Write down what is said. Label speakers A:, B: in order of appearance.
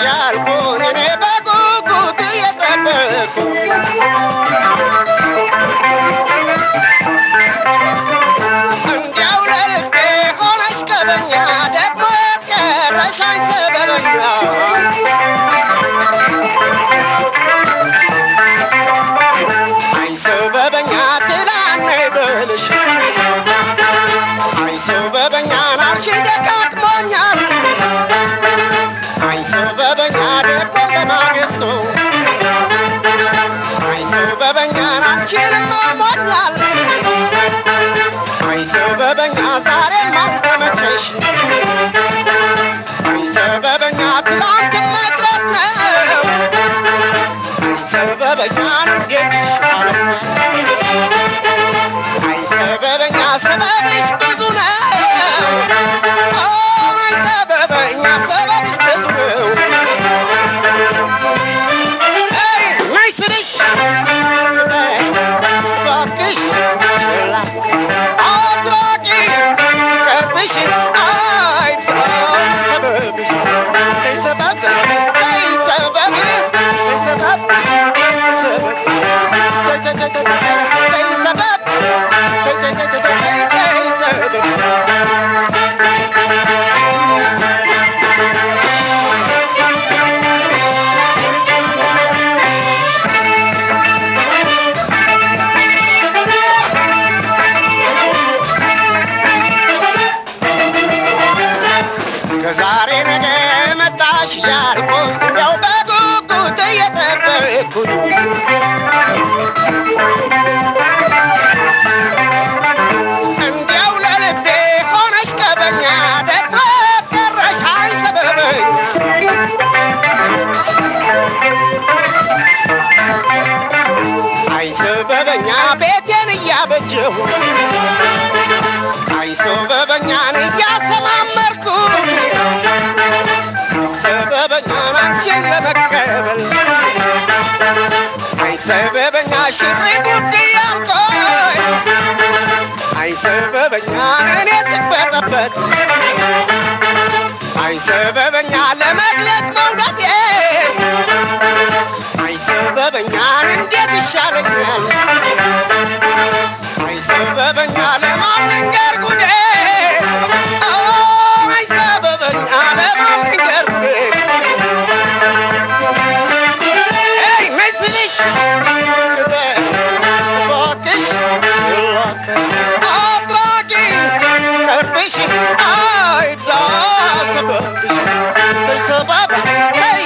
A: ያልኩኝ እኔ በጉጉት እየጠበቅኩ እንዲያው ለልቤ ትላነይ በልሽ ዛሬም አልተመቸሽ አይ ሰበበኛ ትላንት መቅረት ነው። ሰበበኛ አይ ሰበበኛ ሰበብሽ ብዙ ነው Nation ከዛሬ ነገ መጣሽ ያልኩኝ እንዲያው በጉጉት እየጠበቅኩኝ እንዲያው ለልቤ ሆነሽ ቀበኛ ደግሞ ቀረሽ አይ ሰበበኝ አይ ሰበበኛ ቤቴን እያበጀሁ አይ ሰበበኛን ሰበበኛ ሽሪ ጉድ ያልቆይ አይ ሰበበኛን እኔ ስበጠበት አይ ሰበበኛ ለመግለጽ Hey,